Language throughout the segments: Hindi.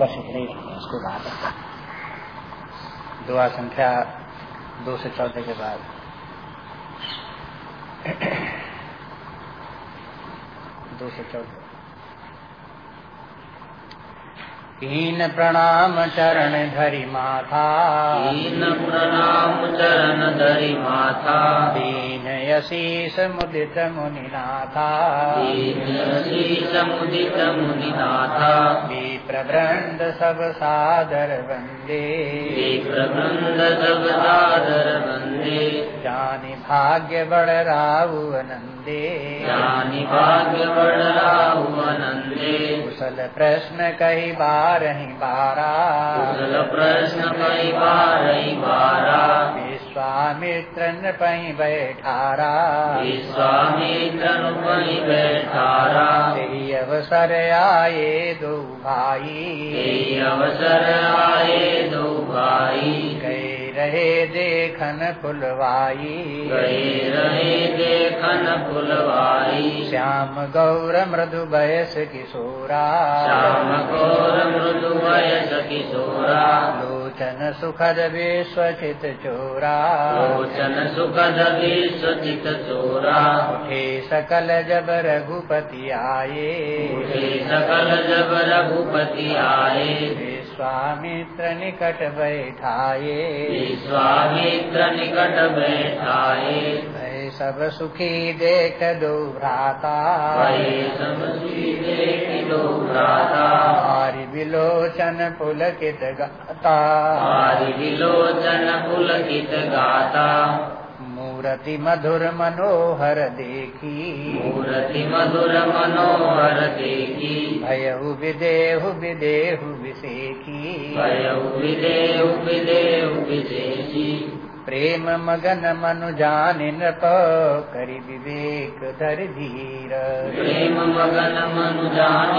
बस इतने ही रहेंगे उसके बाद दुआ संख्या दो से चौदह के बाद। दो से चौदह। कीन प्रणाम चरण धरि माथा। कीन प्रणाम चरण धरि माथा। दीन यशीष मुदित मुनिनाथा। दीन यशीष मुदित मुनिनाथा। प्रबंध सब सादर वंदे प्रबंध सब सादर वंदे जानि भाग्य बड़ राहु आनंदे जानि भाग्य बड़ राहु आनंदे कुशल प्रश्न कई बार बारही बारा कुशल प्रश्न कई बारही बारा विश्वामित्र पही बैठारा विश्वामित्र पही बैठारा यही अवसर आए दो भाई। अवसर आए दो भाई। गए रहे देखन फुलवाई। गए रहे देखन फुलवाई। श्याम गौर मृदु बयस किशोरा। श्याम गौर मृदु बयस किशोरा। लोचन सुखद विश्वचित चोरा। लोचन सुखद विश्वचित चोरा। उठे सकल जब रघुपति आए उठे सकल जब रघुपति आए विश्वामित्र निकट बैठाए विश्वामित्र निकट बैठाए सब सुखी देख दो भ्राता। हरि विलोचन पुलकित गाता। हरि विलोचन पुलकित गाता। मूर्ति मधुर मनोहर देखी। मूर्ति मधुर मनोहर देखी। भयहु विदेहु विदेहु विषेखी भयहु विदेहु विदेहु विशेषी प्रेम मगन मनु जान नृप करि विवेक धर धीर। प्रेम मगन मनु जान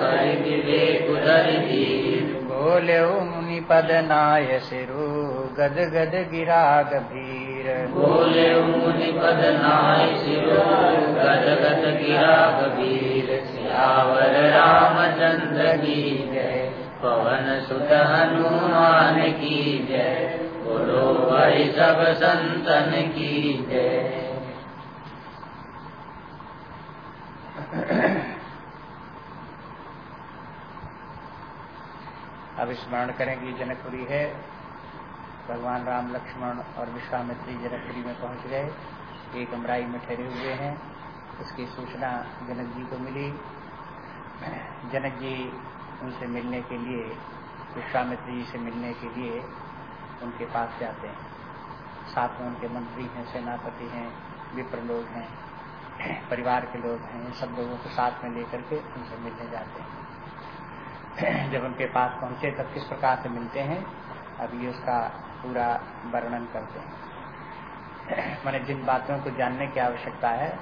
करि विवेक धर धीर। बोले मुनि पद नाय सिरु गद गद गिरा गभीर। बोले मुनि पद नाय सिरो गद गद गिरा गभीर। सियावर रामचंद्र की जय पवन सुत हनुमान की जय। बोलो भाई सब संतन की जय। अब स्मरण करें कि जनकपुरी है, भगवान राम, लक्ष्मण और विश्वामित्री जनकपुरी में पहुँच गए। एक अमराई में ठहरे हुए हैं। इसकी सूचना जनक जी को मिली। जनक जी उनसे मिलने के लिए, विश्वामित्री जी से मिलने के लिए उनके पास जाते हैं। साथ में उनके मंत्री हैं, सेनापति हैं, विप्र लोग हैं, परिवार के लोग हैं सब लोगों को साथ में लेकर के उनसे मिलने जाते हैं। जब उनके पास पहुँचे तब किस प्रकार से मिलते हैं अभी उसका पूरा वर्णन करते हैं। मैंने जिन बातों को जानने की आवश्यकता है,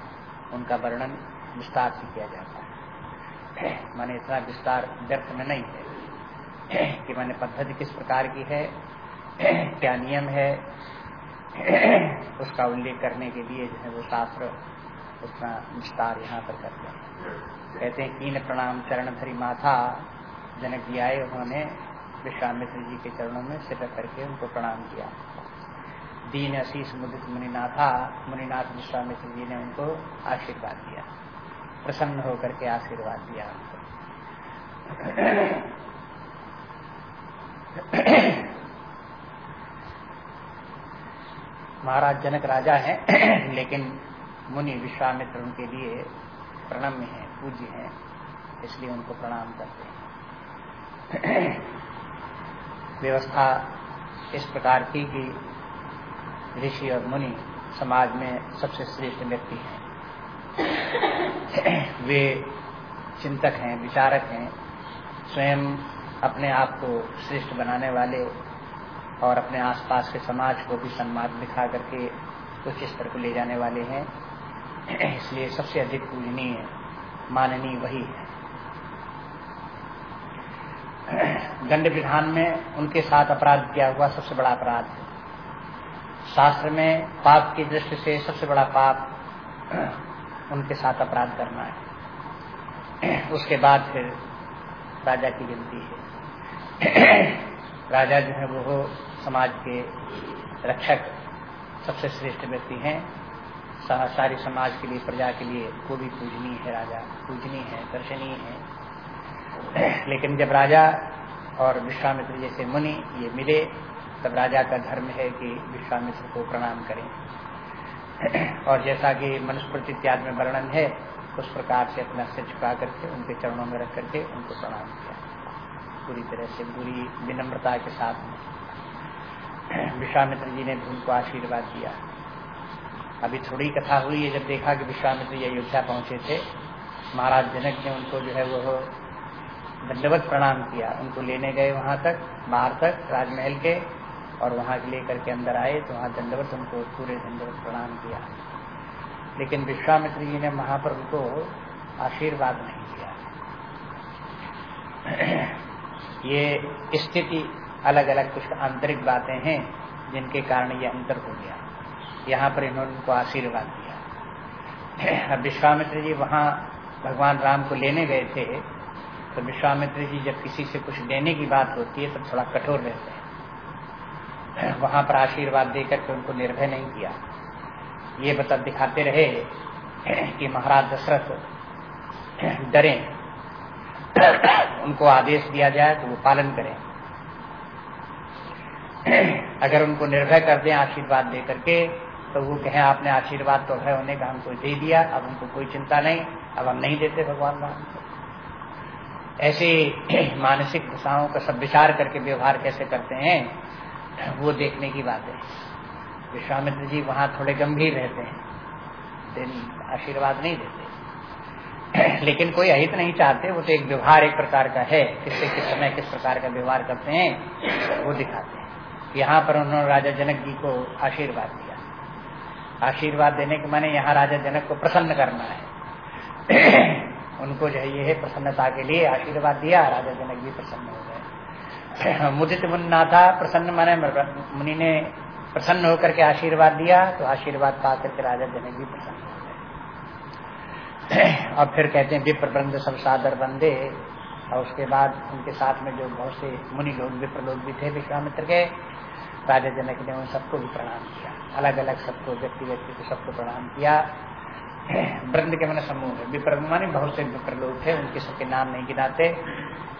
उनका वर्णन विस्तार से किया जाता है। मैंने इतना विस्तार व्यर्थ में नहीं है। कि मैंने पद्धति किस प्रकार की है क्या नियम है? उसका उल्लेख करने के लिए जो है वो शास्त्र उसका विस्तार यहाँ पर करते हैं कहते हैं कीन प्रणाम चरण धरी माथा, जनक जी आए, उन्होंने विश्वामित्र जी के चरणों में सिर करके उनको प्रणाम किया। दीन अशीष मुदित मुनिनाथा, मुनिनाथ विश्वामित्र जी ने उनको आशीर्वाद दिया। प्रसन्न होकर के आशीर्वाद दिया महाराज जनक राजा हैं, लेकिन मुनि विश्वामित्र उनके लिए प्रणम्य है, पूज्य है, इसलिए उनको प्रणाम करते हैं। व्यवस्था इस प्रकार की कि ऋषि और मुनि समाज में सबसे श्रेष्ठ व्यक्ति हैं। वे चिंतक हैं, विचारक हैं, स्वयं अपने आप को श्रेष्ठ बनाने वाले और अपने आसपास के समाज को भी सम्मान दिखा करके उच्च स्तर को ले जाने वाले हैं। इसलिए सबसे अधिक पूजनीय, माननीय वही है। दंड विधान में उनके साथ अपराध किया हुआ सबसे बड़ा अपराध है। शास्त्र में पाप की दृष्टि से सबसे बड़ा पाप उनके साथ अपराध करना है। उसके बाद फिर राजा की गिनती है। राजा जो है वो समाज के रक्षक सबसे श्रेष्ठ व्यक्ति हैं। सारी समाज के लिए, प्रजा के लिए वो भी पूजनीय है, राजा पूजनीय है, दर्शनीय है। लेकिन जब राजा और विश्वामित्र जैसे मुनि ये मिले, तब राजा का धर्म है कि विश्वामित्र को प्रणाम करें। और जैसा कि मनुस्मृति इत्यादि में वर्णन है, उस प्रकार से अपना सिर झुका करके, उनके चरणों में रख करके उनको प्रणाम किया। पूरी तरह से पूरी विनम्रता के साथ विश्वामित्र जी ने भी उनको आशीर्वाद दिया। अभी थोड़ी कथा हुई है, जब देखा कि विश्वामित्र जी अयोध्या पहुँचे थे, महाराज जनक ने उनको जो है वो दंडवत प्रणाम किया। उनको लेने गए वहाँ तक, बाहर तक, राजमहल के, और वहाँ लेकर के अंदर आए तो वहाँ दंडवत उनको, पूरे दंडवत प्रणाम किया। लेकिन विश्वामित्र जी ने वहाँ पर उनको आशीर्वाद नहीं किया ये स्थिति अलग अलग कुछ आंतरिक बातें हैं, जिनके कारण ये अंतर हो गया। यहाँ पर इन्होंने उनको आशीर्वाद दिया। अब विश्वामित्र जी वहाँ भगवान राम को लेने गए थे तो विश्वामित्र जी जब किसी से कुछ लेने की बात होती है तो थोड़ा कठोर रहते हैं। वहाँ पर आशीर्वाद देकर के उनको निर्भय नहीं किया। ये बता दिखाते रहे कि महाराज दशरथ डरे। उनको आदेश दिया जाए तो वो पालन करें। अगर उनको निर्भय कर दें, आशीर्वाद दे करके तो वो कहें, आपने आशीर्वाद तो है, उन्हें का हमको दे दिया, अब उनको कोई चिंता नहीं, अब हम नहीं देते भगवान राम को ऐसे मानसिक दशाओं का सब विचार करके व्यवहार कैसे करते हैं, वो देखने की बात है। विश्वामित्र जी वहाँ थोड़े गंभीर रहते हैं आशीर्वाद नहीं देते। लेकिन कोई अहित नहीं चाहते, वो तो एक व्यवहार एक प्रकार का है, किससे किस समय किस प्रकार का व्यवहार करते हैं, वो दिखाते हैं। यहाँ पर उन्होंने राजा जनक जी को आशीर्वाद दिया। आशीर्वाद देने के माने यहाँ राजा जनक को प्रसन्न करना है। उनको जो है ये प्रसन्नता के लिए आशीर्वाद दिया, राजा जनक जी प्रसन्न हो गए। मुदित मुन्ना था प्रसन्न माने मुनि ने प्रसन्न होकर के आशीर्वाद दिया तो आशीर्वाद पा करके राजा जनक भी प्रसन्न हो गए। और फिर कहते हैं विप्र बंद सब सादर बंदे और उसके बाद उनके साथ में जो बहुत से मुनि लोग विप्र लोग भी थे विश्वामित्र के, राजा जनक ने उन सबको भी प्रणाम किया। अलग अलग सबको व्यक्ति व्यक्ति को सबको प्रणाम किया। वृंद के मन समूह है विप्र माने बहुत से विप्र लोग थे, उनके सबके नाम नहीं गिनाते,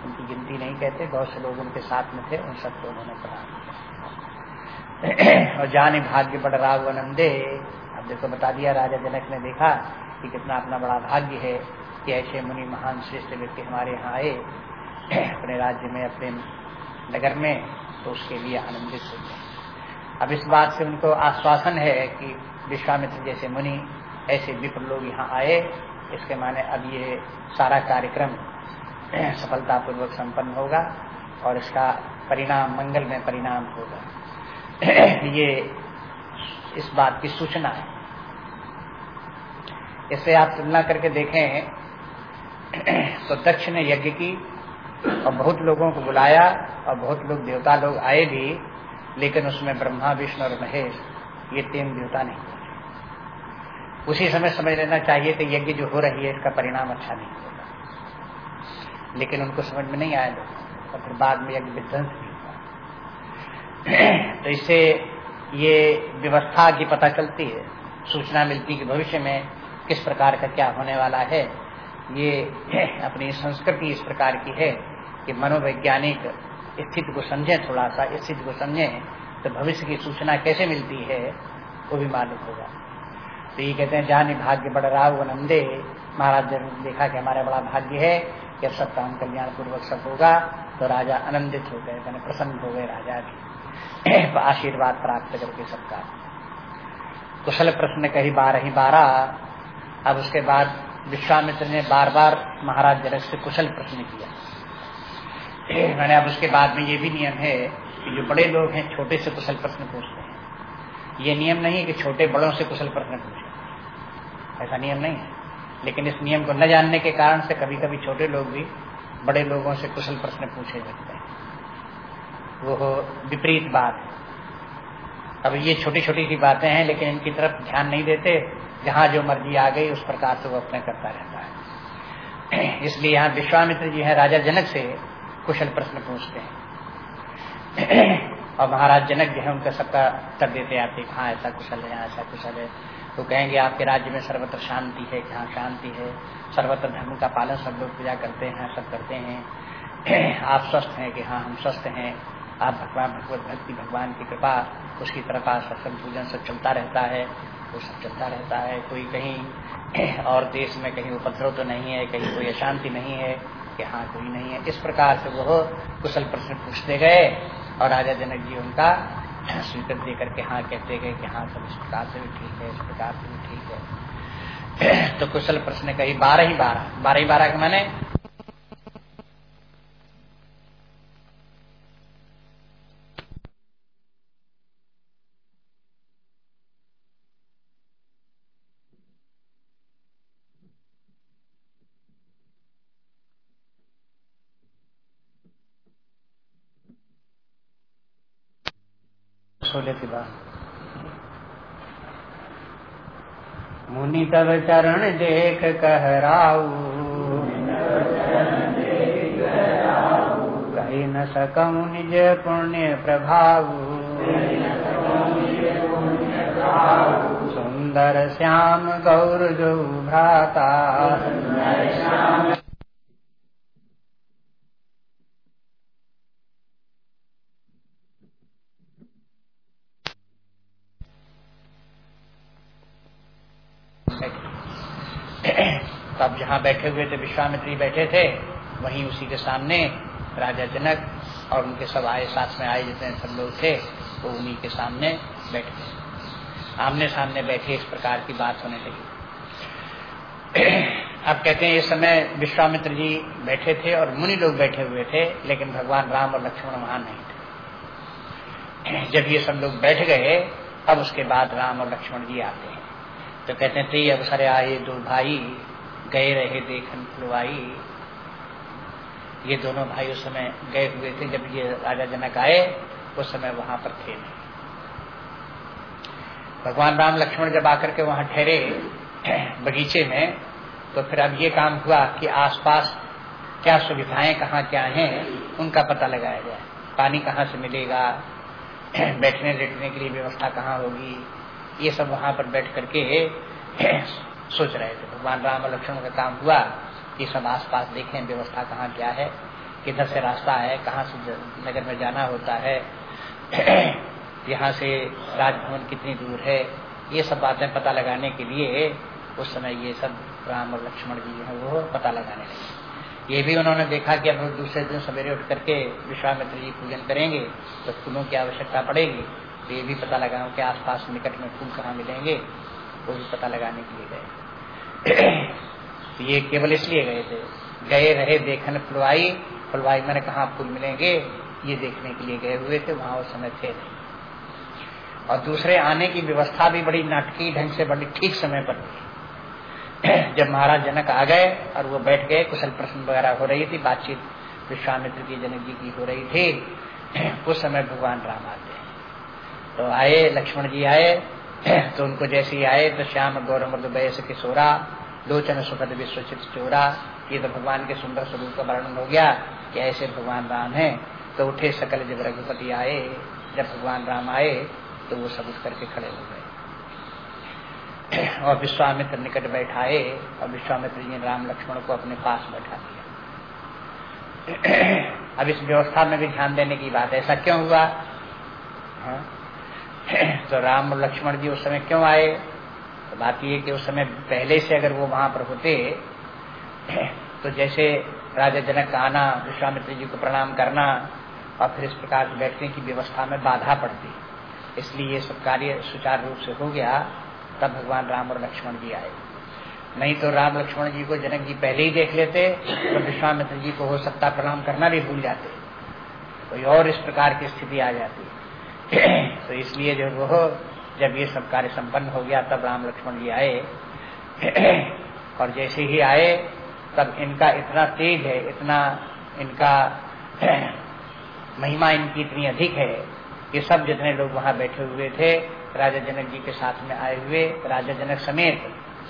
उनकी गिनती नहीं कहते, बहुत से लोग उनके साथ में थे, उन सबको उन्होंने प्रणाम किया। और जाने भाग्य बड़ आनंदे अब देखो बता दिया, राजा जनक ने देखा कि कितना अपना बड़ा भाग्य है। कि ऐसे मुनि महान श्रेष्ठ व्यक्ति हमारे यहाँ आए, अपने राज्य में, अपने नगर में तो उसके लिए आनंदित हो गए। अब इस बात से उनको आश्वासन है कि विश्वामित्र जैसे मुनि, ऐसे विप्र लोग यहाँ आए, इसके माने अब ये सारा कार्यक्रम सफलतापूर्वक संपन्न होगा और इसका परिणाम, मंगल में परिणाम होगा। ये इस बात की सूचना है। इससे आप तुलना करके देखें तो दक्ष ने यज्ञ की और बहुत लोगों को बुलाया और बहुत लोग देवता लोग आए भी, लेकिन उसमें ब्रह्मा, विष्णु और महेश, ये तीन देवता नहीं उसी समय समझ लेना चाहिए कि यज्ञ जो हो रही है, इसका परिणाम अच्छा नहीं होगा। लेकिन उनको समझ में नहीं आया लोग और फिर बाद में यज्ञ विध्वंस भी हुआ। तो इससे ये व्यवस्था की पता चलती है, सूचना मिलती कि भविष्य में किस प्रकार का क्या होने वाला है। ये अपनी संस्कृति इस प्रकार की है कि मनोवैज्ञानिक स्थिति को समझे थोड़ा सा स्थिति को समझे तो भविष्य की सूचना कैसे मिलती है, वो भी मालूम होगा। तो ये कहते हैं, जानी भाग्य बड़ राव नंदे महाराज ने देखा कि हमारा बड़ा भाग्य है कि अब सब काम कल्याण पूर्वक सब होगा तो राजा आनंदित हो गए, मैंने प्रसन्न हो गए राजा भी आशीर्वाद प्राप्त करके सबका। कुशल प्रश्न कही बारह ही बारह अब उसके बाद विश्वामित्र ने बार बार महाराज जनक से कुशल प्रश्न किया। मैंने अब उसके बाद में ये भी नियम है कि जो बड़े लोग हैं, छोटे से कुशल प्रश्न पूछते हैं। ये नियम नहीं है कि छोटे बड़ों से कुशल प्रश्न पूछे। ऐसा नियम नहीं है। लेकिन इस नियम को न जानने के कारण से कभी कभी छोटे लोग भी बड़े लोगों से कुशल प्रश्न पूछे जाते हैं। वो विपरीत बात अब ये छोटी छोटी सी बातें हैं, लेकिन इनकी तरफ़ ध्यान नहीं देते। जहाँ जो मर्ज़ी आ गई, उस प्रकार से वो अपने करता रहता है। इसलिए यहाँ विश्वामित्र जी हैं, राजा जनक से कुशल प्रश्न पूछते हैं। और महाराज जनक जो है, उनका सबका उत्तर देते आते हाँ? ऐसा कुशल है ऐसा कुशल है। तो कहेंगे, आपके राज्य में सर्वत्र शांति है हाँ शांति है? सर्वत्र धर्म का पालन सब लोग पूजा करते हैं, सब करते हैं। आप स्वस्थ हैं कि हाँ हम स्वस्थ हैं। आप भगवान, भगवत भक्ति, भगवान की कृपा, उसकी कृपा सत्संग, पूजन सब चलता रहता है। वो सब चलता रहता है, कोई कहीं और देश में कहीं उपद्रव तो नहीं है, कहीं कोई अशांति नहीं है कि हाँ कोई नहीं है। इस प्रकार से वो कुशल प्रश्न पूछते गए और राजा जनक जी उनका स्वीकृत दे करके हाँ कहते गए कि हाँ सब इस प्रकार से भी ठीक है, इस प्रकार से भी ठीक है। तो कुशल प्रश्न कही बारह ही बारह बारह ही बारह के मैंने सोले की बात मुनि तब चरण देख कहराऊ कही न सकऊ निज पुण्य प्रभाऊ सुंदर श्याम गौर जो भ्राता तो अब जहाँ बैठे हुए थे, विश्वामित्री बैठे थे, वहीं उसी के सामने राजा जनक और उनके सब आए, साथ में आए जितने सब लोग थे, वो उन्हीं के सामने बैठ गए। आमने सामने बैठे इस प्रकार की बात होने लगी। अब कहते हैं, इस समय विश्वामित्र जी बैठे थे और मुनि लोग बैठे हुए थे, लेकिन भगवान राम और लक्ष्मण वहाँ नहीं थे। जब ये सब लोग बैठ गए अब उसके बाद राम और लक्ष्मण जी आते हैं। तो कहते हैं, ते अवसर आए दो भाई गए रहे देखन फुलवाई। ये दोनों भाई उस समय गए हुए थे, जब ये राजा जनक आए, उस समय वहाँ पर थे। नहीं भगवान राम लक्ष्मण जब आकर के वहाँ ठहरे बगीचे में तो फिर अब ये काम हुआ कि आसपास क्या सुविधाएँ, कहाँ क्या हैं, उनका पता लगाया जाए। पानी कहाँ से मिलेगा बैठने लेटने के लिए व्यवस्था कहाँ होगी, ये सब वहाँ पर बैठ करके सोच रहे थे। भगवान राम और लक्ष्मण का काम हुआ ये सब आस पास देखें व्यवस्था कहाँ क्या है, किधर से रास्ता है, कहाँ से नगर में जाना होता है, यहाँ से राजभवन कितनी दूर है, ये सब बातें पता लगाने के लिए उस समय ये सब राम और लक्ष्मण जी हैं वो पता लगाने लगे। ये भी उन्होंने देखा कि अब दूसरे दिन सवेरे उठ करके विश्वामित्र जी पूजन करेंगे तो फूलों की आवश्यकता पड़ेगी तो ये भी पता लगाओ कि आसपास निकट में फूल कहाँ मिलेंगे। वो भी पता लगाने के लिए गए। ये केवल इसलिए गए थे। गए रहे, देखन फुलवाई फुलवाई मैंने कहा फूल मिलेंगे। ये देखने के लिए गए हुए थे, वहाँ उस समय थे। और दूसरे आने की व्यवस्था भी बड़ी नाटकीय ढंग से, बड़ी ठीक समय पर थी। जब महाराज जनक आ गए और वो बैठ गए, कुशल प्रश्न वगैरह हो रही थी, बातचीत विश्वामित्र की, जनक जी की हो रही थी। उस समय भगवान राम आते तो आए, लक्ष्मण जी आए तो उनको जैसे ही आए तो श्याम गौरव मृद वयस किशोरा लोचन, सुखद, विश्वचित चोरा, ये तो भगवान के सुंदर स्वरूप का वर्णन हो गया कि ऐसे भगवान राम है। तो उठे सकल जब रघुपति आए, जब भगवान राम आए तो वो सब उठ करके खड़े हो गए। और विश्वामित्र निकट बैठाए, और विश्वामित्र जी ने राम लक्ष्मण को अपने पास बैठा दिया। अब इस व्यवस्था में भी ध्यान देने की बात, ऐसा क्यों हुआ? हाँ? तो राम और लक्ष्मण जी उस समय क्यों आए? तो बात यह कि उस समय पहले से अगर वो वहाँ पर होते तो जैसे राजा जनक का आना, विश्वामित्र जी को प्रणाम करना, और फिर इस प्रकार बैठने की व्यवस्था में बाधा पड़ती। इसलिए ये सब कार्य सुचारू रूप से हो गया, तब भगवान राम और लक्ष्मण जी आए। नहीं तो राम लक्ष्मण जी को जनक जी पहले ही देख लेते तो विश्वामित्र जी को हो सकता प्रणाम करना भी भूल जाते। कोई और इस प्रकार की स्थिति आ जाती। तो इसलिए जो वो, जब ये सब कार्य संपन्न हो गया, तब राम लक्ष्मण जी आए। और जैसे ही आए, तब इनका इतना तेज है, इतना इनका महिमा इनकी इतनी अधिक है, कि सब जितने लोग वहाँ बैठे हुए थे, राजा जनक जी के साथ में आए हुए, राजा जनक समेत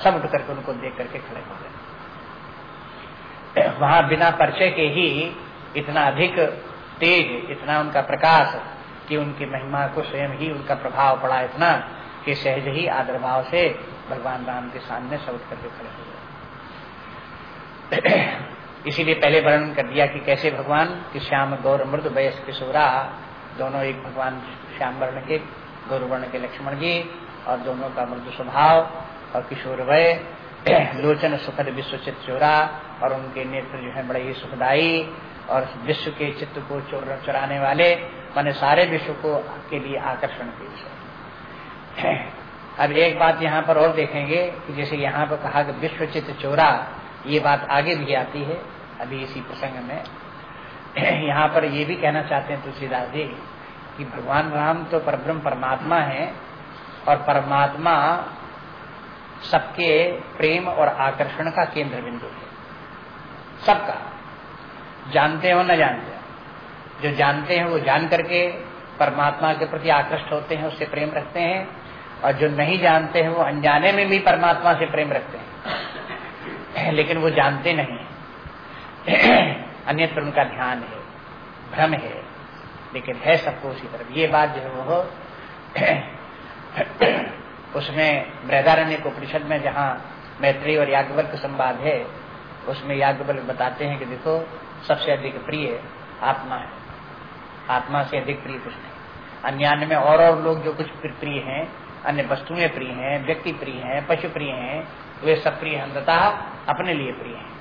सब उठ करके उनको देख करके खड़े हो गए। वहाँ बिना परिचय के ही इतना अधिक तेज, इतना उनका प्रकाश कि उनकी महिमा को स्वयं ही उनका प्रभाव पड़ा इतना कि सहज ही आदर भाव से भगवान राम के सामने सब करके खड़े हो गए। इसीलिए पहले वर्णन कर दिया कि कैसे भगवान कि श्याम, गौर, मृद वयस किशोरा, दोनों एक भगवान श्याम वर्ण के, गौर वर्ण के लक्ष्मण जी और दोनों का मृदु स्वभाव और किशोर वय, लोचन, सुखद, विश्वचित चोरा और उनके नेत्र जो है बड़े ही सुखदायी और विश्व के चित्त को चुराने वाले, मैंने सारे विश्व को के लिए आकर्षण के अब एक बात यहाँ पर और देखेंगे कि जैसे यहाँ पर कहा कि विश्व चित्त चोरा, ये बात आगे भी आती है, अभी इसी प्रसंग में। यहाँ पर ये भी कहना चाहते हैं तुलसीदास जी कि भगवान राम तो परब्रह्म परमात्मा है और परमात्मा सबके प्रेम और आकर्षण का केंद्र बिंदु है। सबका। जानते हो न जानते हो। जो जानते हैं, वो जान करके परमात्मा के प्रति आकृष्ट होते हैं, उससे प्रेम रखते हैं। और जो नहीं जानते हैं, वो अनजाने में भी परमात्मा से प्रेम रखते हैं। लेकिन वो जानते नहीं अन्यत्र उनका ध्यान है, भ्रम है। लेकिन है सबको उसी तरफ़। ये बात जो है वो उसमें बृहदारण्य उपनिषद में जहाँ मैत्री और याज्ञवल्क संवाद है, उसमें याज्ञवल्क बताते हैं कि देखो सबसे अधिक प्रिय आत्मा है। आत्मा से अधिक प्रिय कुछ नहीं। अन्यान्य में और और लोग जो कुछ प्रिय हैं, अन्य वस्तुएँ प्रिय हैं, व्यक्ति प्रिय हैं, पशु प्रिय हैं, वे सब प्रिय अंततः अपने लिए प्रिय हैं।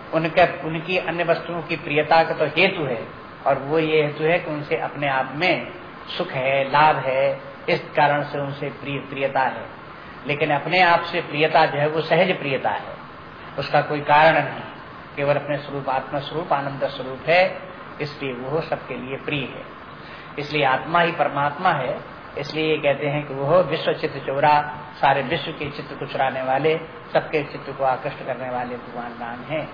उनके, उनकी अन्य वस्तुओं की प्रियता का तो हेतु है, और वो ये हेतु है कि उनसे अपने आप में सुख है, लाभ है, इस कारण से उनसे प्रिय, प्रियता है। लेकिन अपने आप से प्रियता जो है, वो सहज प्रियता है। उसका कोई कारण नहीं। केवल अपने स्वरूप आत्मा स्वरूप आनंद स्वरूप है, इसलिए वो सबके लिए प्रिय है। इसलिए आत्मा ही परमात्मा है, इसलिए ये कहते हैं कि वो विश्व चित्र चोरा, सारे विश्व के चित्र को चुराने वाले, सबके चित्र को आकृष्ट करने वाले भगवान राम हैं।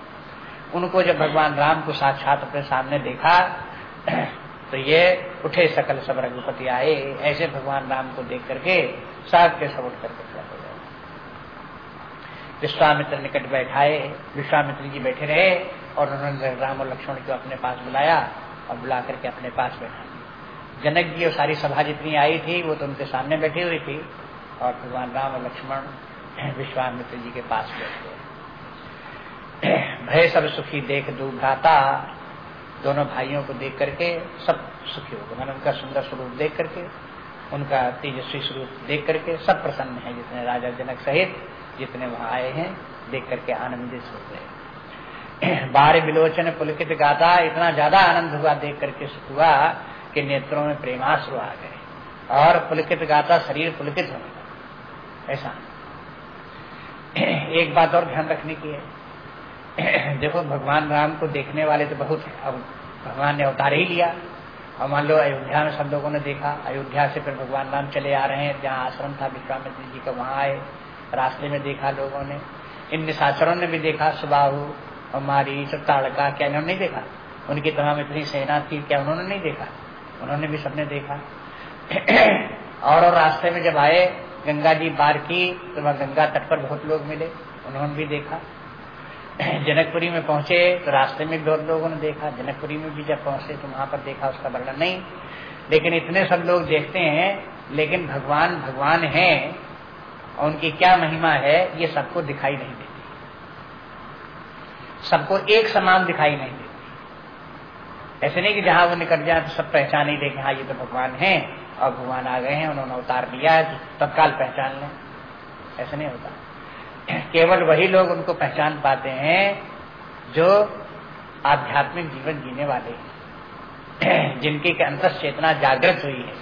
उनको जब भगवान राम को साक्षात अपने सामने देखा तो ये उठे सकल सब रघुपति आए, ऐसे भगवान राम को देख करके सब के सब उठ करके विश्वामित्र निकट बैठाए, विश्वामित्र जी बैठे रहे और उन्होंने राम और लक्ष्मण को अपने पास बुलाया और बुला करके अपने पास बैठा। जनक जी और सारी सभा जितनी आई थी, वो तो उनके सामने बैठी हुई थी और भगवान राम और लक्ष्मण विश्वामित्र जी के पास बैठ गए। भय सब सुखी देख दू भ्राता, दोनों भाइयों को देख करके सब सुखी हो गए। मैंने उनका सुंदर स्वरूप देख करके उनका तेजस्वी स्वरूप देख करके सब प्रसन्न है, जितने राजा जनक सहित जितने वहाँ आए हैं, देख करके आनंदित हो। गए बार विलोचन पुलकित गाता इतना ज़्यादा आनंद हुआ, देख करके सुख हुआ कि नेत्रों में प्रेमाश्रु आ गए। और पुलकित गाता शरीर पुलकित होने लगा ऐसा। एक बात और ध्यान रखने की है। देखो, भगवान राम को देखने वाले तो बहुत है। अब भगवान ने अवतार ही लिया। और मान लो अयोध्या में सब लोगों ने देखा, अयोध्या से फिर भगवान राम चले आ रहे हैं, जहाँ आश्रम था, विश्वामित्र जी का वहाँ आए, रास्ते में देखा लोगों ने। इन निशाचरों ने भी देखा, सुबाहु और मारी ताड़का क्या इन्होंने नहीं देखा? उनकी तमाम इतनी सेना थी, क्या उन्होंने नहीं देखा? उन्होंने भी सबने देखा। और रास्ते में जब आए, गंगा जी बार की तो वह गंगा तट पर बहुत लोग मिले, उन्होंने भी देखा। जनकपुरी में पहुँचे तो रास्ते में बहुत लोगों ने देखा। जनकपुरी में भी जब पहुँचे तो वहाँ पर देखा उसका वर्णन नहीं। लेकिन इतने सब लोग देखते हैं, लेकिन भगवान भगवान है, और उनकी क्या महिमा है, ये सबको दिखाई नहीं देती। सबको एक समान दिखाई नहीं देती। ऐसे नहीं कि जहाँ वो निकल जाए तो सब पहचान ही देखें हाँ ये तो भगवान है, और भगवान आ गए हैं, उन्होंने उतार लिया तो तत्काल पहचान लें। ऐसे नहीं होता। केवल वही लोग उनको पहचान पाते हैं जो आध्यात्मिक जीवन जीने वाले हैं। जिनकी अंतर चेतना जागृत हुई है,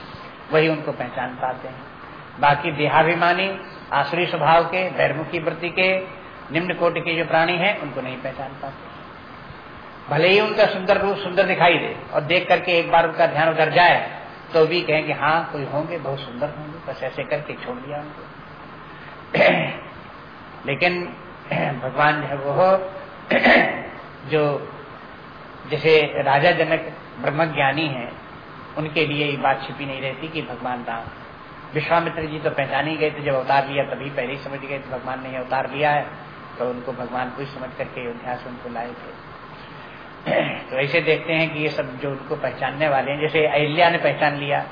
वही उनको पहचान पाते हैं। बाकी देहाभिमानी, आसुरी स्वभाव के बैरमुखी वृत्ति के, निम्न कोटि के जो प्राणी हैं, उनको नहीं पहचान पाते। भले ही उनका सुंदर रूप सुंदर दिखाई दे और देख करके एक बार उनका ध्यान उधर जाए तो भी कहें कि हाँ कोई होंगे, बहुत सुंदर होंगे। बस ऐसे करके छोड़ दिया उनको। लेकिन भगवान जो है वो जो जैसे राजा जनक ब्रह्म ज्ञानी है, उनके लिए ये बात छिपी नहीं रहती कि भगवान राम। विश्वामित्र जी तो पहचान ही गए थे, जब अवतार लिया तभी पहले ही समझ गए थे भगवान ने अवतार लिया है तो उनको भगवान को समझ करके अयोध्या से उनको लाए थे। तो ऐसे देखते हैं कि ये सब जो उनको पहचानने वाले हैं, जैसे अहिल्या ने पहचान लिया।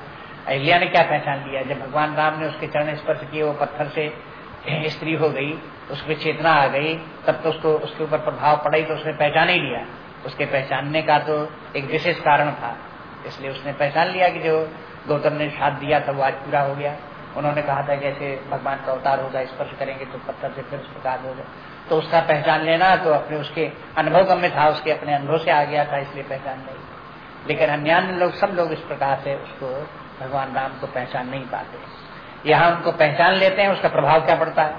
अहिल्या ने क्या पहचान लिया? जब भगवान राम ने उसके चरण स्पर्श किए, वो पत्थर से स्त्री हो गई उसमें चेतना आ गई, तब तो उसको, उसके ऊपर प्रभाव पड़ा ही तो उसने पहचान ही लिया। उसके पहचानने का तो एक विशेष कारण था। इसलिए उसने पहचान लिया कि जो गौतम ने साथ दिया था वो आज पूरा हो गया। उन्होंने कहा था जैसे भगवान का अवतार होगा, स्पर्श करेंगे तो पत्थर से फिर प्रकाश होगा। तो उसका पहचान लेना तो अपने उसके अनुभव में था, उसके अपने अनुभव से आ गया था, इसलिए पहचान नहीं। लेकिन अन्य लोग, सब लोग इस प्रकार से उसको भगवान राम को पहचान नहीं पाते। यहाँ उनको पहचान लेते हैं, उसका प्रभाव क्या पड़ता है?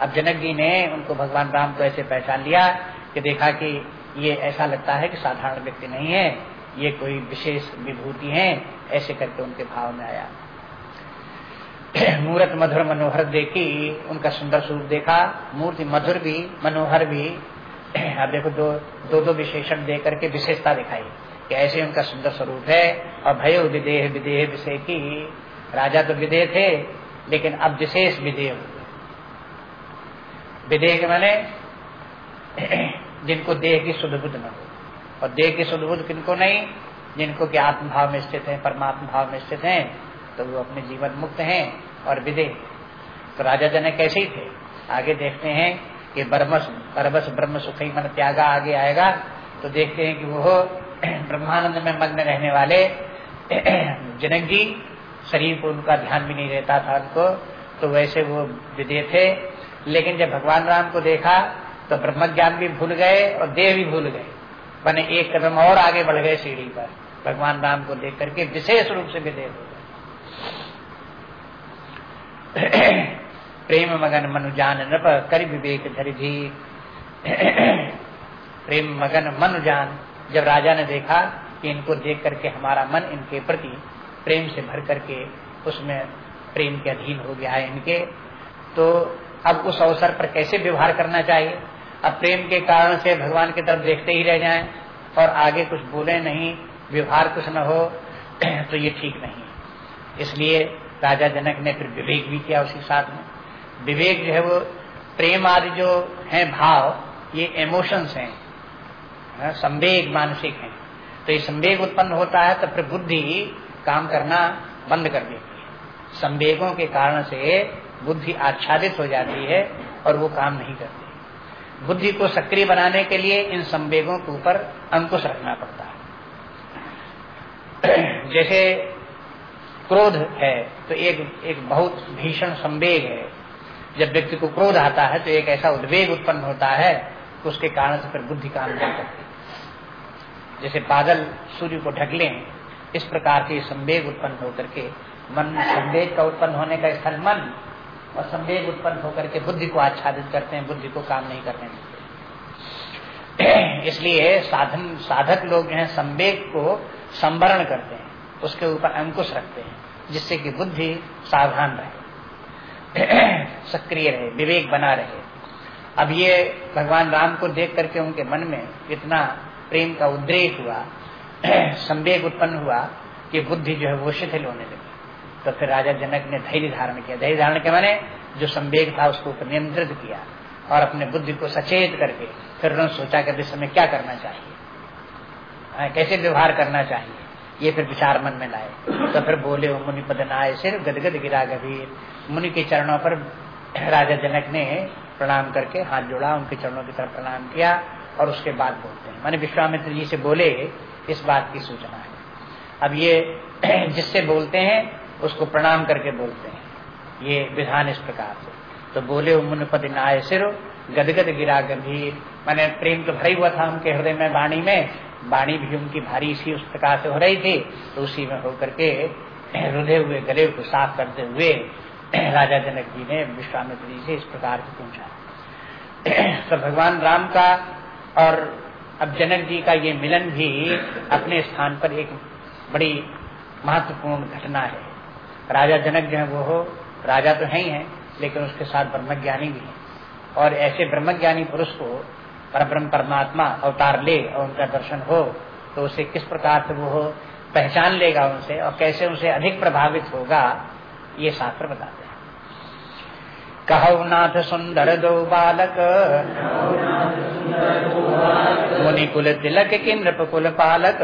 अब जनक जी ने उनको भगवान राम को ऐसे पहचान लिया कि देखा कि ये ऐसा लगता है कि साधारण व्यक्ति नहीं है, ये कोई विशेष विभूति है, ऐसे करके उनके भाव में आया। मूर्त मधुर मनोहर देखी, उनका सुंदर स्वरूप देखा, मूर्ति मधुर भी, मनोहर भी। अब देखो, दो दो दो विशेषण दे करके विशेषता दिखाई कि ऐसे उनका सुंदर स्वरूप है, और भय विदेह विदेह विषय की। राजा तो विदेह थे लेकिन अब विशेष विधेय विदेह के माने, जिनको देह की शुद्ध बुद्ध न हो। और देह की शुद्ध बुद्ध किनको नहीं? जिनको के आत्म भाव में स्थित है परमात्मा भाव में स्थित है तो वो अपने जीवन मुक्त हैं और विदेह तो राजा जनक कैसे ही थे? आगे देखते हैं कि बरमस बरबस ब्रह्म सुखी मन त्यागा, आगे आएगा। तो देखते हैं कि वो ब्रह्मानंद में मग्न रहने वाले जनक जी शरीर को उनका ध्यान भी नहीं रहता था उनको तो वैसे वो विदे थे। लेकिन जब भगवान राम को देखा तो ब्रह्म ज्ञान भी भूल गए और देह भी भूल गए। बने एक कदम और आगे बढ़ गए सीढ़ी पर। भगवान राम को देख करके विशेष रूप से विदेह हो गए। प्रेम मगन मनु जान नप कर विवेक धरि भी प्रेम मगन मनु जान जब राजा ने देखा कि इनको देख करके हमारा मन इनके प्रति प्रेम से भर करके उसमें प्रेम के अधीन हो गया है इनके तो अब उस अवसर पर कैसे व्यवहार करना चाहिए? अब प्रेम के कारण से भगवान की तरफ़ देखते ही रह जाएँ और आगे कुछ बोले, नहीं, व्यवहार कुछ न हो तो ये ठीक नहीं है। इसलिए राजा जनक ने फिर विवेक भी किया उसी साथ में। विवेक जो है वो प्रेम आदि जो है भाव, ये इमोशंस हैं, संवेग मानसिक हैं। तो ये संवेग उत्पन्न होता है तो फिर बुद्धि काम करना बंद कर देती है। संवेगों के कारण से बुद्धि आच्छादित हो जाती है और वो काम नहीं करती। बुद्धि को सक्रिय बनाने के लिए इन संवेगों के ऊपर अंकुश रखना पड़ता है। जैसे क्रोध है तो एक एक बहुत भीषण संवेग है। जब व्यक्ति को क्रोध आता है तो एक ऐसा उद्वेग उत्पन्न होता है उसके कारण से फिर बुद्धि काम नहीं करती। जैसे बादल सूर्य को ढक लें इस प्रकार के संवेग उत्पन्न होकर के, मन संवेग का उत्पन्न होने का स्थल मन और संवेग उत्पन्न होकर के बुद्धि को आच्छादित करते हैं, बुद्धि को काम नहीं करने देते। इसलिए साधन, साधक लोग जो है, संवेग को संवरण करते हैं, उसके ऊपर अंकुश रखते हैं, जिससे कि बुद्धि सावधान रहे, सक्रिय रहे, विवेक बना रहे। अब ये भगवान राम को देख करके उनके मन में इतना प्रेम का उद्रेक हुआ संवेग उत्पन्न हुआ कि बुद्धि जो है वो शिथिल होने लगी। तो फिर राजा जनक ने धैर्य धारण किया। धैर्य धारण के माने जो संवेग था उसको नियंत्रित किया और अपने बुद्धि को सचेत करके फिर उन्होंने सोचा कि समय क्या करना चाहिए? कैसे व्यवहार करना चाहिए? ये फिर विचार मन में लाए। तो फिर बोले वो मुनि पद नाय सिर, गदगद गिरा गभीर। मुनि के चरणों पर राजा जनक ने प्रणाम करके हाथ जोड़ा, उनके चरणों की तरफ़ प्रणाम किया और उसके बाद बोलते हैं। मैंने विश्वामित्र जी से बोले इस बात की सूचना है। अब ये जिससे बोलते हैं, उसको प्रणाम करके बोलते हैं। ये विधान इस प्रकार से। तो बोले मुन पद नाय सिर, गदगद गिरा गंभीर। मैंने प्रेम तो भरा हुआ था उनके हृदय में, वाणी में। वाणी भी उनकी भारी सी उस प्रकार से हो रही थी तो उसी में होकर के रुधे हुए गले को साफ़ करते हुए राजा जनक जी ने विश्वामित्र जी से इस प्रकार से पूछा। तो भगवान राम का और अब जनक जी का ये मिलन भी अपने स्थान पर एक बड़ी महत्वपूर्ण घटना है। राजा जनक जो है वो हो, राजा तो है ही है, लेकिन उसके साथ ब्रह्मज्ञानी भी है। और ऐसे ब्रह्मज्ञानी पुरुष को परब्रह्म परमात्मा, अवतार ले और उनका दर्शन हो तो उसे किस प्रकार से वो हो, पहचान लेगा उनसे और कैसे उनसे अधिक प्रभावित होगा, ये शास्त्र बताते हैं। कहु नाथ सुंदर दो बालक। मुनि कुल तिलक की नृप कुल पालक।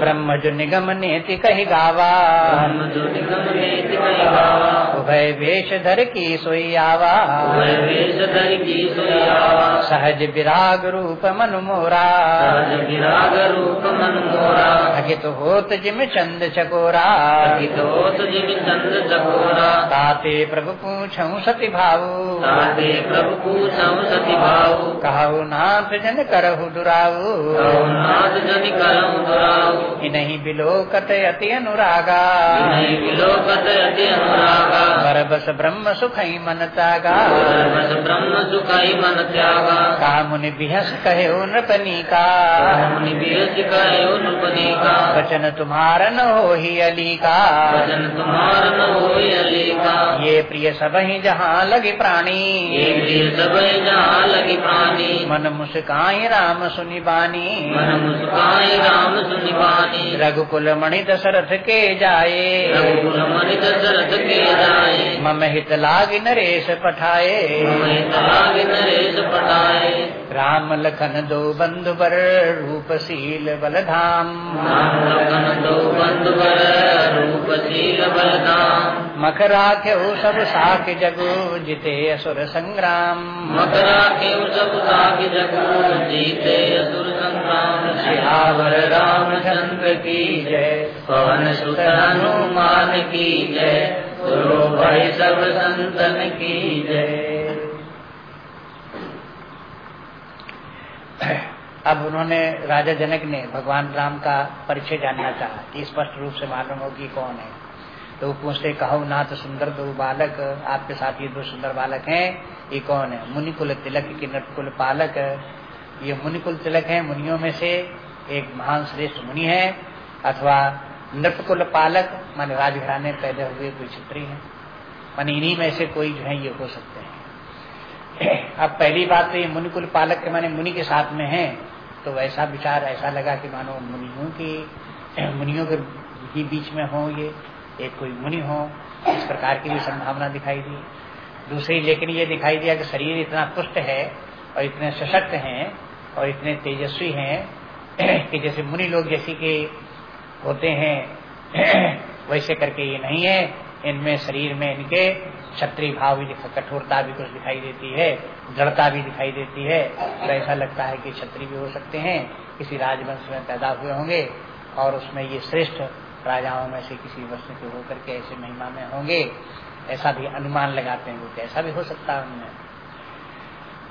ब्रह्म जो निगम नेति कही गावा। उभय वेश धर की सोई आवा। सहज विराग रूप मनु मोरा। विराग रूप मन मोरा। अगित होत जिम चंद चकोरा। होत जिम चंद चकोरा। ताते प्रभु पूछऊ सती भाऊ ताते प्रभु कहु नाथ जन करहु दुराऊ नहीं बिलोकत अति अनुरागा। अनुरागा। बरबस ब्रह्म सुखई मन त्यागा। बस ब्रह्म सुखाई मन त्यागा। कहा मुनि बिहस कहे नृपनी का मुनि बिरज कहे नृपति का वचन तुम्हारा न हो ही अली का वचन तुम्हार न हो ही अली का ये प्रिय सब ही जहाँ लगे प्राणी। ये प्रिय सब जहाँ लगी पानी मन मुस्काई राम सुनी बानी मन मुस्काई राम सुनी बानी रघुकुल मणि दशरथ के जाए। रघुकुल मणि दशरथ के जाए। मम हित लाग नरेश पठाए। मैं तलाग नरेश पटाए राम लखन दो बंधु बर रूपशील बलधाम। राम लखन दो बंधुवर रूप शील बलदाम मखरा के सब साख जगु जिते असुर संग्राम। मकरा के सब साग जगू जीते असुर संग्राम सियावर रामचंद्र की जय। पवन सुत हनुमान की जय। गुरु भाई सब संतन की जय। अब उन्होंने राजा जनक ने भगवान राम का परिचय जानना चाहा कि स्पष्ट रूप से मालूम हो कि कौन है। तो पूछते, कहो नाथ सुंदर दो बालक, आपके साथ ये दो सुंदर बालक हैं, ये कौन है? मुनिकुल तिलक की नटकुल पालक ये मुनिकुल तिलक है, मुनियों में से एक महान श्रेष्ठ मुनि है, अथवा नृपकुल पालक, मान राजघराने पैदा हुए कोई छत्री है। मान इन्हीं में से कोई जो है ये हो सकते हैं। अब पहली बात तो ये मुनिकुल पालक के माने मुनि के साथ में है तो वैसा विचार ऐसा लगा कि मानो मुनियों की, मुनियों के ही बीच में हो ये, एक कोई मुनि हो, इस प्रकार की भी संभावना दिखाई दी। दूसरी, लेकिन ये दिखाई दिया कि शरीर इतना पुष्ट है और इतने सशक्त हैं और इतने तेजस्वी हैं कि जैसे मुनि लोग जैसे कि होते हैं, वैसे करके ये नहीं है। इनमें शरीर में इनके क्षत्रिय भाव भी कठोरता भी कुछ दिखाई देती है, जड़ता भी दिखाई देती है। तो ऐसा लगता है कि क्षत्रिय भी हो सकते हैं, किसी राजवंश में पैदा हुए होंगे और उसमें ये श्रेष्ठ राजाओं में से किसी वस्तु के होकर के ऐसे महिमा में होंगे। ऐसा भी अनुमान लगाते हैं ऐसा भी हो सकता है उनमें।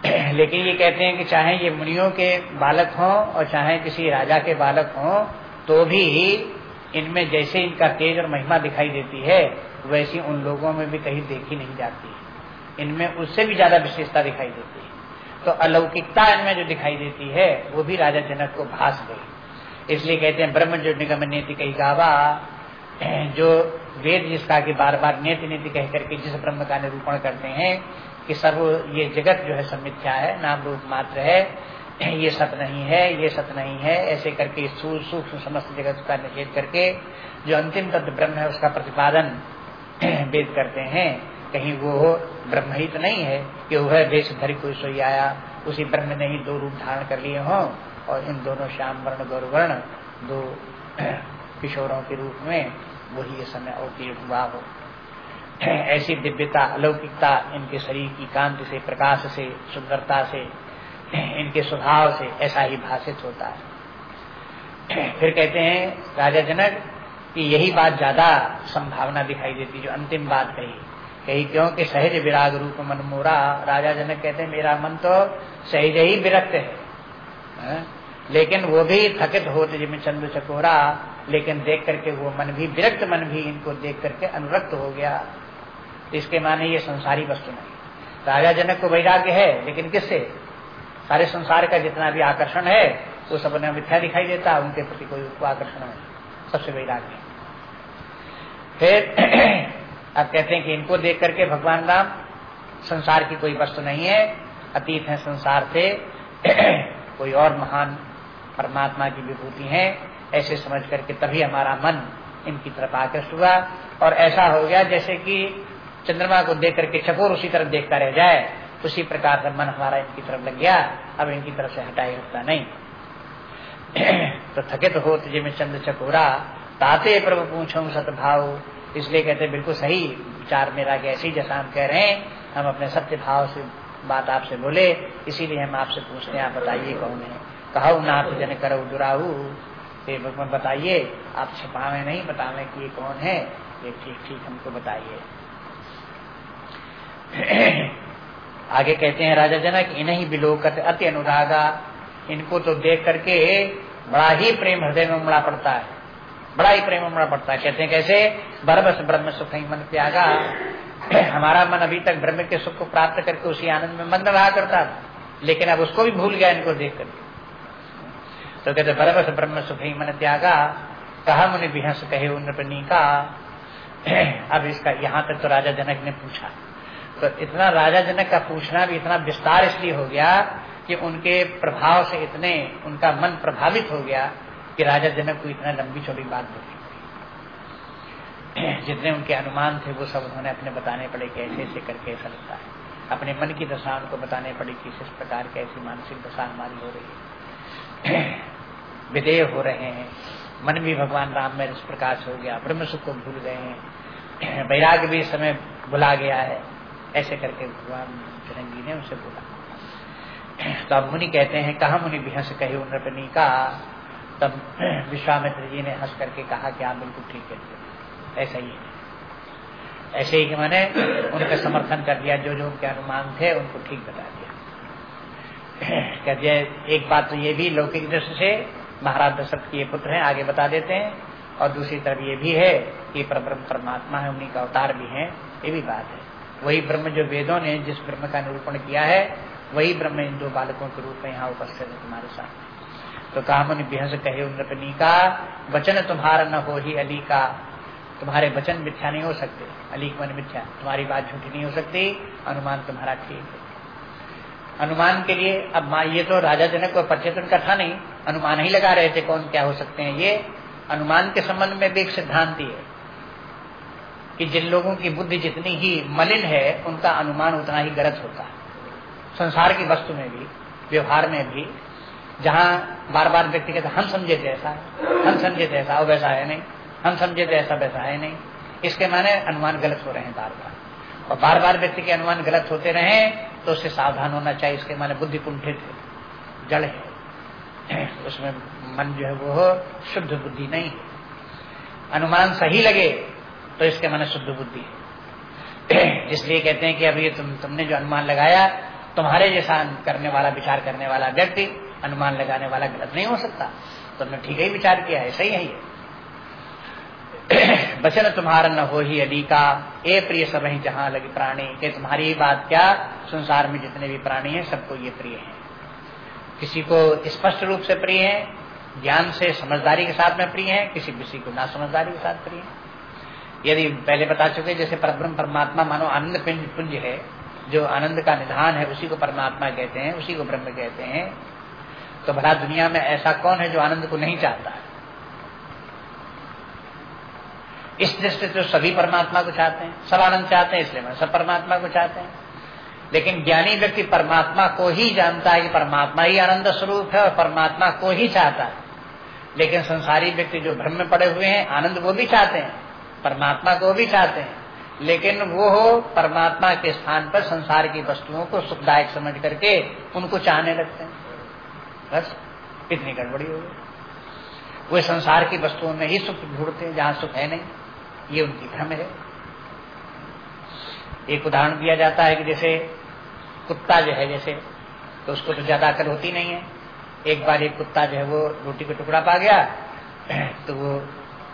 लेकिन ये कहते हैं कि चाहे ये मुनियों के बालक हों और चाहे किसी राजा के बालक हों तो भी इनमें जैसे इनका तेज और महिमा दिखाई देती है, वैसी उन लोगों में भी कहीं देखी नहीं जाती। इनमें उससे भी ज़्यादा विशेषता दिखाई देती है। तो अलौकिकता इनमें जो दिखाई देती है, वो भी राजा जनक को भास गई। इसलिए कहते हैं ब्रह्म जो निगम नीति कही गावा जो वेद जिसका कि बार बार नीति नीति कह करके जिस ब्रह्म का निरूपण करते हैं, कि सर्व ये जगत जो है समिथ्या है, नाम रूप मात्र है, ये सत नहीं है, ये सत नहीं है, ऐसे करके सूक्ष्म समस्त जगत का निषेध करके जो अंतिम तत्व ब्रह्म है, उसका प्रतिपादन वेद करते हैं, कहीं वो ब्रह्म ही तो नहीं है, कि वह देश धरी कोई सोई आया, उसी ब्रह्म ने ही दो रूप धारण कर लिए हों, और इन दोनों श्याम वर्ण, गौर वर्ण, दो किशोरों के रूप में वही ये समय अवतीर्ण हुआ हो। ऐसी दिव्यता अलौकिकता इनके शरीर की कांति से प्रकाश से सुंदरता से इनके स्वभाव से ऐसा ही भाषित होता है। फिर कहते हैं राजा जनक कि यही बात ज़्यादा संभावना दिखाई देती जो अंतिम बात कही। कही क्योंकि सहज विराग रूप मन मोरा राजा जनक कहते हैं मेरा मन तो सहज ही विरक्त है, है? लेकिन वो भी थकित होते जिम्मे चंद्र चकोरा लेकिन देख करके वो मन भी, विरक्त मन भी इनको देख करके अनुरक्त हो गया। इसके माने ये संसारी वस्तु नहीं। राजा जनक को वैराग्य है, लेकिन किससे? सारे संसार का जितना भी आकर्षण है, वो सब उन्हें मिथ्या दिखाई देता है उनके प्रति कोई आकर्षण है सबसे वैराग्य। फिर अब कहते हैं कि इनको देख करके भगवान राम, संसार की कोई वस्तु नहीं है, अतीत है संसार से। कोई और महान परमात्मा की विभूति है। ऐसे समझ करके तभी हमारा मन इनकी तरफ़ आकृष्ट हुआ। और ऐसा हो गया जैसे कि चंद्रमा को देख करके चकोर उसी तरफ़ देखता रह जाए, उसी प्रकार से मन हमारा इनकी तरफ़ लग गया। अब इनकी तरफ़ से हटाए हटता नहीं। तो थकित हो तुझे में चंद्र चकोरा, ताते प्रभु पूछो सतभाव इसलिए कहते बिल्कुल सही विचार मेरा कि ऐसी जैसा हम कह रहे हैं, हम अपने सत्य भाव से बात आपसे बोले, इसीलिए हम आपसे पूछते हैं, आप बताइए कौन है। कहा नाथ जन करो दुराहू। भगवान, बताइए, आप छिपावे नहीं बतावे कि ये कौन है? ये ठीक ठीक, हमको बताइए। आगे कहते हैं, राजा जनक, इन्हें बिलोकत अति अनुरागा, इनको तो देख करके बड़ा ही प्रेम हृदय में उमड़ा पड़ता है, बड़ा ही प्रेम उमड़ा पड़ता है। कहते हैं, कैसे? बरबस, ब्रह्म सुख ही मन त्यागा। हमारा मन अभी तक ब्रह्म के सुख को प्राप्त करके उसी आनंद में मन रहा करता था, लेकिन अब उसको भी भूल गया इनको देख करके। तो कहते बरबस ब्रह्म सुख ही मन त्यागा। कहा मुनि बिहस कहे उन्नपनी का अब इसका यहाँ तक तो राजा जनक ने पूछा। तो इतना राजा जनक का पूछना भी इतना विस्तार इसलिए हो गया कि उनके प्रभाव से इतने उनका मन प्रभावित हो गया कि राजा जनक को इतना लंबी चौड़ी बात बोली जितने उनके अनुमान थे वो सब उन्होंने अपने बताने पड़े कि ऐसे ऐसे करके ऐसा लगता है। अपने मन की दशा उनको बताने पड़ी कि इस प्रकार की ऐसी मानसिक दशा हमारी हो रही है। विदेय हो रहे हैं। मन भी भगवान राम में इस प्रकार से हो गया, ब्रह्म सुख को भूल गए हैं। वैराग्य भी इस समय भुला गया है। ऐसे करके भगवान जनक ने उनसे बोला। तो अब मुनि कहते हैं, कहा मुनि भी हंस कहे नृपनी का? तब विश्वामित्र जी ने हंस करके कहा कि आप बिल्कुल ठीक कहते ऐसा ही है। ऐसे ही मैंने उनका समर्थन कर दिया, जो जो उनके अनुमान थे, उनको ठीक बता दिया। कह दिया एक बात तो ये भी लौकिक दृष्टि से, महाराज दशरथ के पुत्र हैं, आगे बता देते हैं। और दूसरी तरफ़ ये भी है कि परब्रह्म परमात्मा है, उन्हीं का अवतार भी है, ये भी बात है। वही ब्रह्म जो वेदों ने जिस ब्रह्म का निरूपण किया है, वही ब्रह्म इन दो बालकों के रूप में यहाँ उपस्थित है तुम्हारे साथ तो कहा मन बेहस कहे नृपनी का वचन तुम्हारा न हो ही अली का तुम्हारे वचन मिथ्या नहीं हो सकते अली मन मिथ्या, तुम्हारी बात झूठी नहीं हो सकती, अनुमान तुम्हारा ठीक है। अनुमान के लिए, अब ये तो राजा जनक को परिचेतन का था नहीं। अनुमान ही लगा रहे थे, कौन, क्या हो सकते हैं? ये अनुमान के संबंध में भी एक सिद्धांति है कि जिन लोगों की बुद्धि जितनी ही मलिन है, उनका अनुमान उतना ही गलत होता है। संसार की वस्तु में भी, व्यवहार में भी, जहाँ बार बार व्यक्ति कहते हम समझे थे ऐसा, हम समझे थे ऐसा वैसा है नहीं, हम समझे थे ऐसा, वैसा है नहीं। इसके माने अनुमान गलत हो रहे हैं बार बार और बार बार व्यक्ति के अनुमान गलत होते रहे तो उससे सावधान होना चाहिए, इसके माने बुद्धि कुंठित जड़ है। उसमें मन जो है वो शुद्ध बुद्धि नहीं है। अनुमान सही लगे तो इसके माने शुद्ध बुद्धि है। इसलिए कहते हैं कि अभी तुम, तुमने जो अनुमान लगाया, तुम्हारे जैसा करने वाला, विचार करने वाला व्यक्ति अनुमान लगाने वाला गलत नहीं हो सकता। तुमने ठीक ही विचार किया है, सही है ये। वचन तुम्हारा न हो ही अली का ए प्रिय सब ही जहाँ लगी प्राणी। के तुम्हारी बात क्या? संसार में जितने भी प्राणी हैं, सबको ये प्रिय है। किसी को स्पष्ट रूप से प्रिय है, ज्ञान से समझदारी के साथ में प्रिय है, किसी किसी को ना समझदारी के साथ प्रिय है। यदि पहले बता चुके, जैसे परब्रह्म, परमात्मा, मानो आनंद पुंज है, जो आनंद का निधान है, उसी को परमात्मा कहते हैं, उसी को ब्रह्म कहते हैं। तो भला दुनिया में ऐसा कौन है जो आनंद को नहीं चाहता? है इस दृष्टि से सभी परमात्मा को चाहते हैं। सब आनंद चाहते हैं, इसलिए सब परमात्मा को चाहते हैं। लेकिन ज्ञानी व्यक्ति परमात्मा को ही जानता है कि परमात्मा ही आनंद स्वरूप है और परमात्मा को ही चाहता है। लेकिन संसारी व्यक्ति जो भ्रम में पड़े हुए हैं, आनंद वो भी चाहते हैं, परमात्मा को भी चाहते हैं। लेकिन वो परमात्मा के स्थान पर संसार की वस्तुओं को सुखदायक समझ करके उनको चाहने लगते हैं। बस इतनी गड़बड़ी हो गई। वे संसार की वस्तुओं में ही सुख ढूंढते हैं, जहाँ सुख है नहीं। ये उनकी भ्रम है। एक उदाहरण दिया जाता है कि जैसे कुत्ता जो है जैसे तो उसको तो ज़्यादा अकल होती नहीं है। एक बार एक कुत्ता जो है वो रोटी का टुकड़ा पा गया तो वो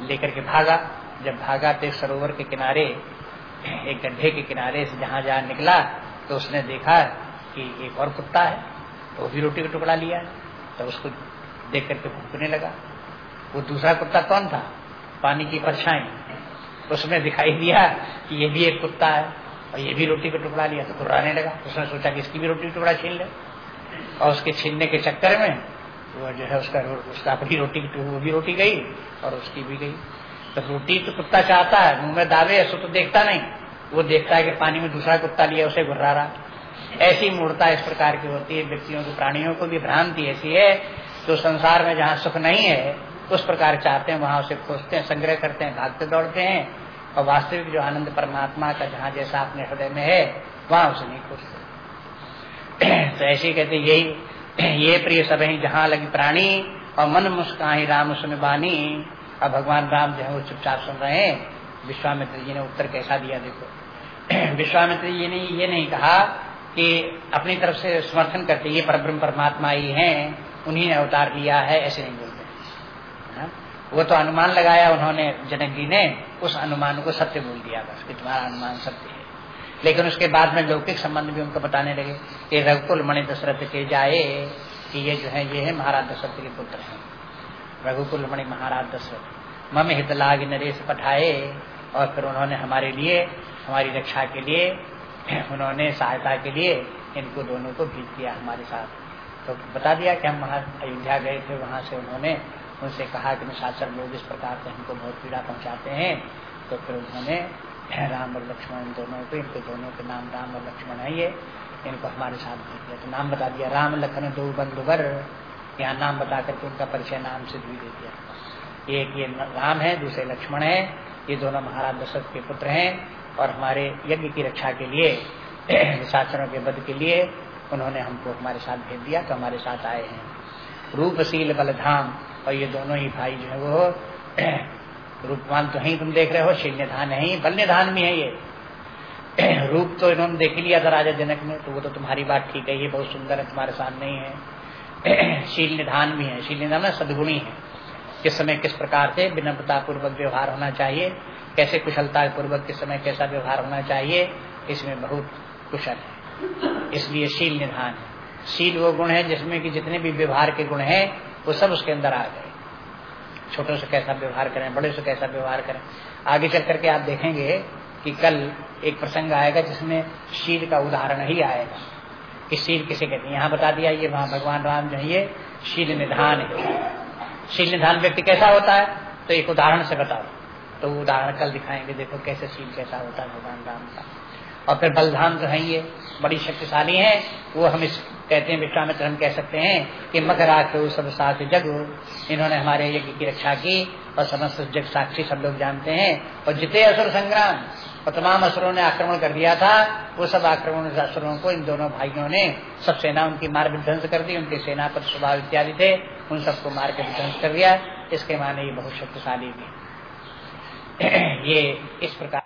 लेकर के भागा। जब भागा तो सरोवर के किनारे, एक गड्ढे के किनारे से जहाँ जहाँ निकला तो उसने देखा कि एक और कुत्ता है तो भी रोटी का टुकड़ा लिया तो उसको देख करके भूखने लगा। वो दूसरा कुत्ता कौन था? पानी की परछाई। उसमें दिखाई दिया कि ये भी एक कुत्ता है, और ये भी रोटी का टुकड़ा लिया तो कुर्राने लगा। उसने सोचा कि इसकी भी रोटी का टुकड़ा छीन ले। और उसके छीनने के चक्कर में वो जो है उसका उसका अपनी रोटी वो भी रोटी गई और उसकी भी गई। तो रोटी तो कुत्ता चाहता है, मुँह में दावे सो तो देखता नहीं। वो देखता है कि पानी में दूसरा कुत्ता लिया, उसे घुर्रा रहा। ऐसी मूर्ता इस प्रकार की होती है, व्यक्तियों की, प्राणियों को भी भ्रांति ऐसी है तो संसार में जहाँ सुख नहीं है उस प्रकार चाहते हैं, वहाँ उसे खोजते हैं, संग्रह करते हैं, भागते दौड़ते हैं। और वास्तविक जो आनंद परमात्मा का जहाँ जैसा अपने हृदय में है, वहाँ उसे नहीं खोजते। तो ऐसे कहते यही, ये प्रिय सब ही, जहाँ लगी प्राणी और मन मुस्काही राम सुन बानी। और भगवान राम जो है, वो चुपचाप सुन रहे हैं। विश्वामित्र जी ने उत्तर कैसा दिया, देखो। विश्वामित्र जी ने ये नहीं कहा कि अपनी तरफ़ से समर्थन करते, ये परब्रह्म परमात्मा ही हैं, उन्हीं ने अवतार लिया है, ऐसे नहीं बोलते? वो तो अनुमान लगाया उन्होंने जनक जी ने, उस अनुमान को सत्य बोल दिया बस, कि तुम्हारा अनुमान सत्य है। लेकिन उसके बाद में लौकिक संबंध भी उनको बताने लगे, कि रघुकुल मणि दशरथ के जाए, कि ये जो है, ये है महाराज दशरथ के पुत्र हैं। रघुकुल मणि महाराज दशरथ, मम हित लाग नरेश पठाए, और फिर उन्होंने हमारे लिए, हमारी रक्षा के लिए, उन्होंने सहायता के लिए इनको दोनों को भेज दिया हमारे साथ। तो बता दिया कि हम अयोध्या गए थे, वहाँ से उन्होंने उनसे कहा कि निशाचर लोग इस प्रकार से हमको बहुत पीड़ा पहुंचाते हैं तो फिर उन्होंने राम और लक्ष्मण दोनों को, इनके दोनों के नाम राम और लक्ष्मण है ये, इनको हमारे साथ भेज दिया। तो नाम बता दिया, राम लखन दो बंधुवर। यहाँ नाम बता करके उनका परिचय नाम से भी दे दिया। एक ये राम है, दूसरे लक्ष्मण है, ये दोनों महाराज दशरथ के पुत्र हैं और हमारे यज्ञ की रक्षा के लिए निशाचरों के वध के लिए उन्होंने हमको हमारे साथ भेज दिया तो हमारे साथ आए हैं। रूपशील बलधाम और ये दोनों ही भाई जो है वो रूपवान तो ही, तुम देख रहे हो शिल निधान है ही बल निधान भी है ये। रूप तो इन्होंने देख लिया था राजा जनक ने तो वो तो तुम्हारी बात ठीक है, ये बहुत सुंदर है, तुम्हारे सामने ही है। शील निधान भी है शील निधान सदगुणी है। किस समय किस प्रकार से विनम्रता पूर्वक व्यवहार होना चाहिए, कैसे कुशलता पूर्वक किस समय कैसा व्यवहार होना चाहिए, इसमें बहुत कुशल है। इसलिए शील निधान है। शील वो गुण है जिसमें कि जितने भी व्यवहार के गुण हैं वो सब उसके अंदर आ गए। छोटों से कैसा व्यवहार करें, बड़े से कैसा व्यवहार करें। आगे चल करके आप देखेंगे कि कल एक प्रसंग आएगा जिसमें शीर का उदाहरण ही आएगा। कि शीर किसे कहते हैं? यहाँ बता दिया, ये वहाँ भगवान राम जो है, ये शील निधान है। शील निधान व्यक्ति कैसा होता है? तो एक उदाहरण से बताओ। तो उदाहरण कल दिखाएँगे, देखो कैसे शील कैसा होता है भगवान राम का। और फिर बलधाम जो है, ये बड़ी शक्तिशाली है, वो हम इस कहते हैं, विश्वामित्र हम कह सकते हैं कि मकर आखे सब साथ जग। इन्होंने हमारे यज्ञ की रक्षा की और समस्त जग साक्षी सब लोग जानते हैं। और जितने असुर संग्राम, और तमाम असुरों ने आक्रमण कर दिया था, वो सब आक्रमण असुरों को, इन दोनों भाइयों ने, सब सेना उनकी मार विध्वंस कर दी, उनके पर स्वभाव इत्यादि थे, उन सबको मार के विध्वंस कर दिया। इसके माने ये बहुत शक्तिशाली भी ये इस प्रकार